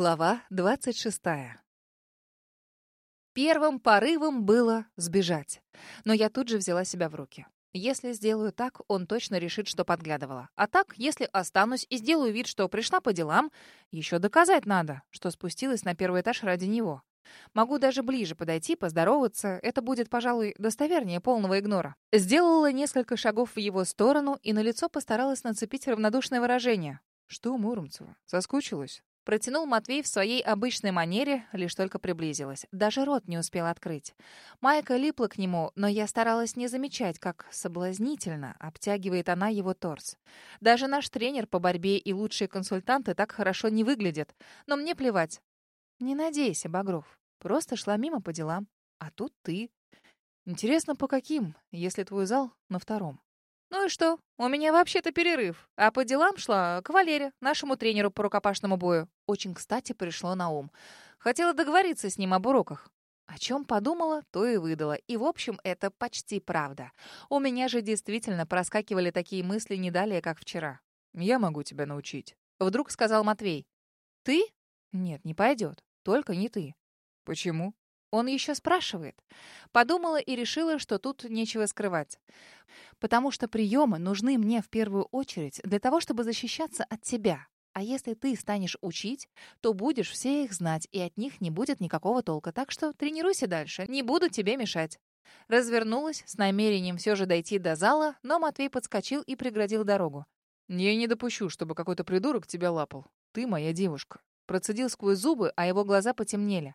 Глава 26. Первым порывом было сбежать. Но я тут же взяла себя в руки. Если сделаю так, он точно решит, что подглядывала. А так, если останусь и сделаю вид, что пришла по делам, еще доказать надо, что спустилась на первый этаж ради него. Могу даже ближе подойти, поздороваться. Это будет, пожалуй, достовернее полного игнора. Сделала несколько шагов в его сторону и на лицо постаралась нацепить равнодушное выражение. «Что, Муромцева, соскучилась?» Протянул Матвей в своей обычной манере, лишь только приблизилась. Даже рот не успел открыть. Майка липла к нему, но я старалась не замечать, как соблазнительно обтягивает она его торс. Даже наш тренер по борьбе и лучшие консультанты так хорошо не выглядят. Но мне плевать. Не надейся, Багров. Просто шла мимо по делам. А тут ты. Интересно, по каким, если твой зал на втором? «Ну и что? У меня вообще-то перерыв. А по делам шла к Валере, нашему тренеру по рукопашному бою. Очень кстати пришло на ум. Хотела договориться с ним об уроках. О чем подумала, то и выдала. И, в общем, это почти правда. У меня же действительно проскакивали такие мысли не далее, как вчера. «Я могу тебя научить», — вдруг сказал Матвей. «Ты? Нет, не пойдет. Только не ты». «Почему?» Он еще спрашивает. Подумала и решила, что тут нечего скрывать. Потому что приемы нужны мне в первую очередь для того, чтобы защищаться от тебя. А если ты станешь учить, то будешь все их знать, и от них не будет никакого толка. Так что тренируйся дальше, не буду тебе мешать. Развернулась с намерением все же дойти до зала, но Матвей подскочил и преградил дорогу. «Я не допущу, чтобы какой-то придурок тебя лапал. Ты моя девушка». Процедил сквозь зубы, а его глаза потемнели.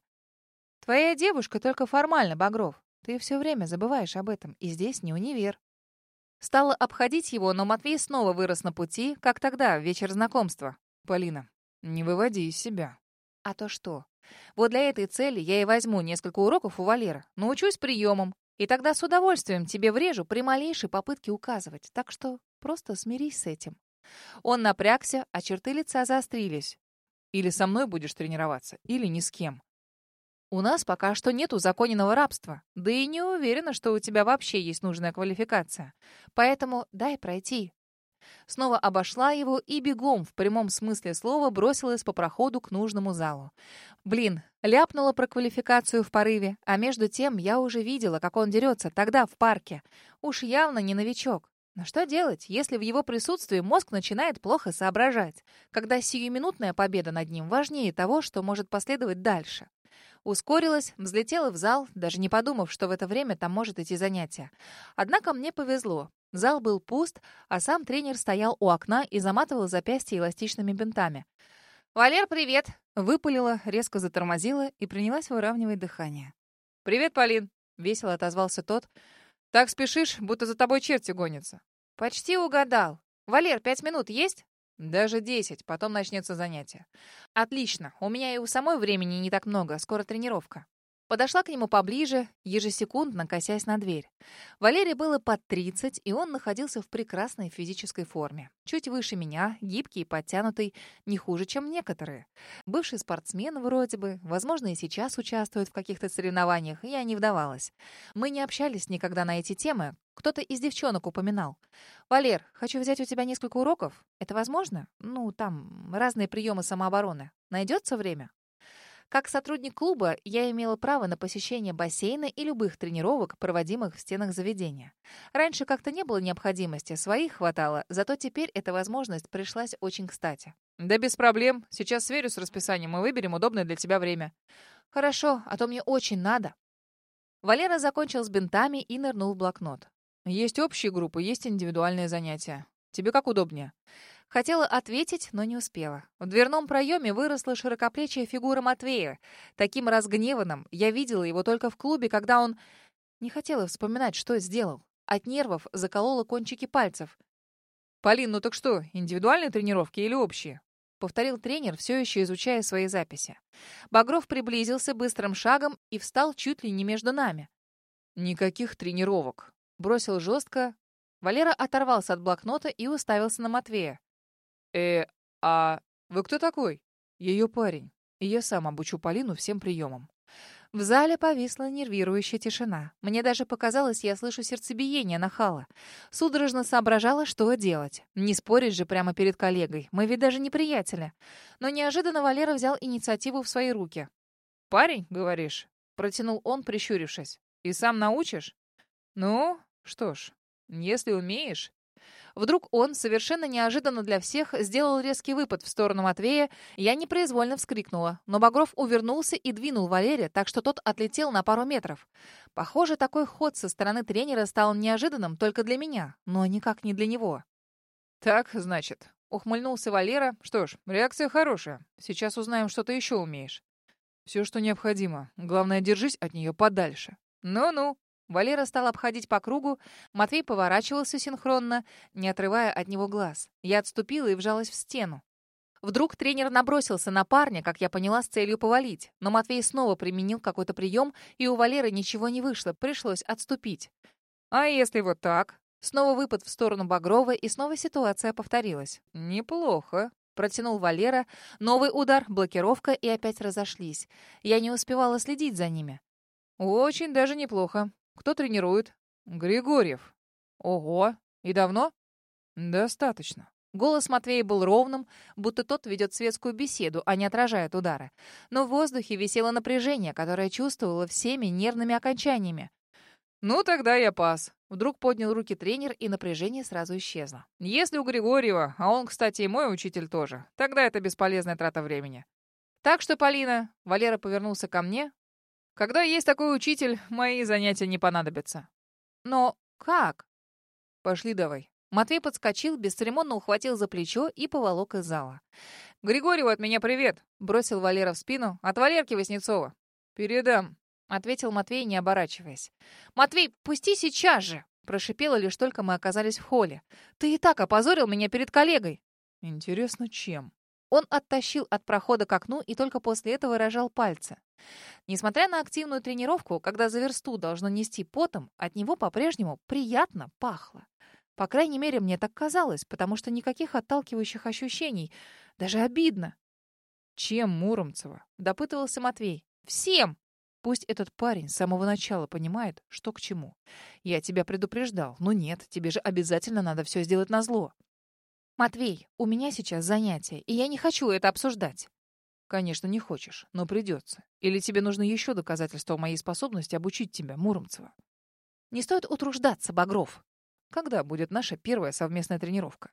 Твоя девушка только формально, Багров. Ты все время забываешь об этом, и здесь не универ. Стала обходить его, но Матвей снова вырос на пути, как тогда, в вечер знакомства. Полина, не выводи из себя. А то что? Вот для этой цели я и возьму несколько уроков у Валера, научусь приемам, и тогда с удовольствием тебе врежу при малейшей попытке указывать. Так что просто смирись с этим. Он напрягся, а черты лица заострились. Или со мной будешь тренироваться, или ни с кем. У нас пока что нет узаконенного рабства, да и не уверена, что у тебя вообще есть нужная квалификация. Поэтому дай пройти». Снова обошла его и бегом, в прямом смысле слова, бросилась по проходу к нужному залу. Блин, ляпнула про квалификацию в порыве, а между тем я уже видела, как он дерется тогда в парке. Уж явно не новичок. Но что делать, если в его присутствии мозг начинает плохо соображать, когда сиюминутная победа над ним важнее того, что может последовать дальше? Ускорилась, взлетела в зал, даже не подумав, что в это время там может идти занятие. Однако мне повезло. Зал был пуст, а сам тренер стоял у окна и заматывал запястья эластичными бинтами. «Валер, привет!» Выпалила, резко затормозила и принялась выравнивать дыхание. «Привет, Полин!» — весело отозвался тот. «Так спешишь, будто за тобой черти гонятся». «Почти угадал. Валер, пять минут есть?» Даже десять, потом начнется занятие. Отлично, у меня и у самой времени не так много, скоро тренировка. Подошла к нему поближе, ежесекундно косясь на дверь. Валерий было под 30, и он находился в прекрасной физической форме. Чуть выше меня, гибкий и подтянутый, не хуже, чем некоторые. Бывший спортсмен вроде бы, возможно, и сейчас участвует в каких-то соревнованиях, я не вдавалась. Мы не общались никогда на эти темы. Кто-то из девчонок упоминал. «Валер, хочу взять у тебя несколько уроков. Это возможно? Ну, там, разные приемы самообороны. Найдется время?» Как сотрудник клуба я имела право на посещение бассейна и любых тренировок, проводимых в стенах заведения. Раньше как-то не было необходимости, своих хватало, зато теперь эта возможность пришлась очень кстати. «Да без проблем. Сейчас сверю с расписанием и выберем удобное для тебя время». «Хорошо, а то мне очень надо». Валера закончил с бинтами и нырнул в блокнот. «Есть общие группы, есть индивидуальные занятия. Тебе как удобнее?» Хотела ответить, но не успела. В дверном проеме выросла широкоплечья фигура Матвея. Таким разгневанным я видела его только в клубе, когда он... Не хотела вспоминать, что сделал. От нервов заколола кончики пальцев. «Полин, ну так что, индивидуальные тренировки или общие?» — повторил тренер, все еще изучая свои записи. Багров приблизился быстрым шагом и встал чуть ли не между нами. «Никаких тренировок», — бросил жестко. Валера оторвался от блокнота и уставился на Матвея. «Э, а вы кто такой?» «Ее парень. И я сам обучу Полину всем приемам». В зале повисла нервирующая тишина. Мне даже показалось, я слышу сердцебиение нахала. Судорожно соображала, что делать. Не спорить же прямо перед коллегой. Мы ведь даже не приятели. Но неожиданно Валера взял инициативу в свои руки. «Парень, говоришь?» — протянул он, прищурившись. «И сам научишь?» «Ну, что ж, если умеешь...» Вдруг он, совершенно неожиданно для всех, сделал резкий выпад в сторону Матвея. Я непроизвольно вскрикнула, но Багров увернулся и двинул Валерия, так что тот отлетел на пару метров. Похоже, такой ход со стороны тренера стал неожиданным только для меня, но никак не для него. «Так, значит», — ухмыльнулся Валера. «Что ж, реакция хорошая. Сейчас узнаем, что ты еще умеешь». «Все, что необходимо. Главное, держись от нее подальше». «Ну-ну», Валера стал обходить по кругу, Матвей поворачивался синхронно, не отрывая от него глаз. Я отступила и вжалась в стену. Вдруг тренер набросился на парня, как я поняла, с целью повалить. Но Матвей снова применил какой-то прием, и у Валеры ничего не вышло, пришлось отступить. «А если вот так?» Снова выпад в сторону Багрова, и снова ситуация повторилась. «Неплохо», — протянул Валера. Новый удар, блокировка, и опять разошлись. Я не успевала следить за ними. «Очень даже неплохо. Кто тренирует? Григорьев. Ого. И давно? Достаточно. Голос Матвея был ровным, будто тот ведет светскую беседу, а не отражает удары. Но в воздухе висело напряжение, которое чувствовало всеми нервными окончаниями. «Ну, тогда я пас». Вдруг поднял руки тренер, и напряжение сразу исчезло. «Если у Григорьева, а он, кстати, и мой учитель тоже, тогда это бесполезная трата времени». «Так что, Полина...» — Валера повернулся ко мне, когда есть такой учитель, мои занятия не понадобятся. Но как? Пошли давай. Матвей подскочил, бесцеремонно ухватил за плечо и поволок из зала. «Григорьеву от меня привет!» — бросил Валера в спину. «От Валерки Васнецова». «Передам», — ответил Матвей, не оборачиваясь. «Матвей, пусти сейчас же!» — прошипела лишь только мы оказались в холле. «Ты и так опозорил меня перед коллегой». «Интересно, чем?» Он оттащил от прохода к окну и только после этого рожал пальцы. Несмотря на активную тренировку, когда за версту должно нести потом, от него по-прежнему приятно пахло. По крайней мере, мне так казалось, потому что никаких отталкивающих ощущений. Даже обидно. «Чем Муромцева?» — допытывался Матвей. «Всем!» Пусть этот парень с самого начала понимает, что к чему. Я тебя предупреждал. Но нет, тебе же обязательно надо все сделать назло. Матвей, у меня сейчас занятие, и я не хочу это обсуждать. Конечно, не хочешь, но придется. Или тебе нужно еще доказательство моей способности обучить тебя, Муромцева? Не стоит утруждаться, Багров. Когда будет наша первая совместная тренировка?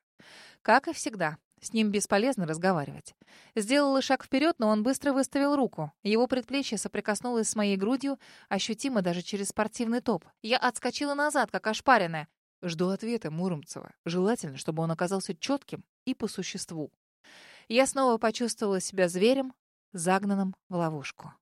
Как и всегда, с ним бесполезно разговаривать. Сделала шаг вперед, но он быстро выставил руку. Его предплечье соприкоснулось с моей грудью, ощутимо даже через спортивный топ. Я отскочила назад, как ошпаренная. Жду ответа Муромцева. Желательно, чтобы он оказался четким и по существу. Я снова почувствовала себя зверем, загнанным в ловушку.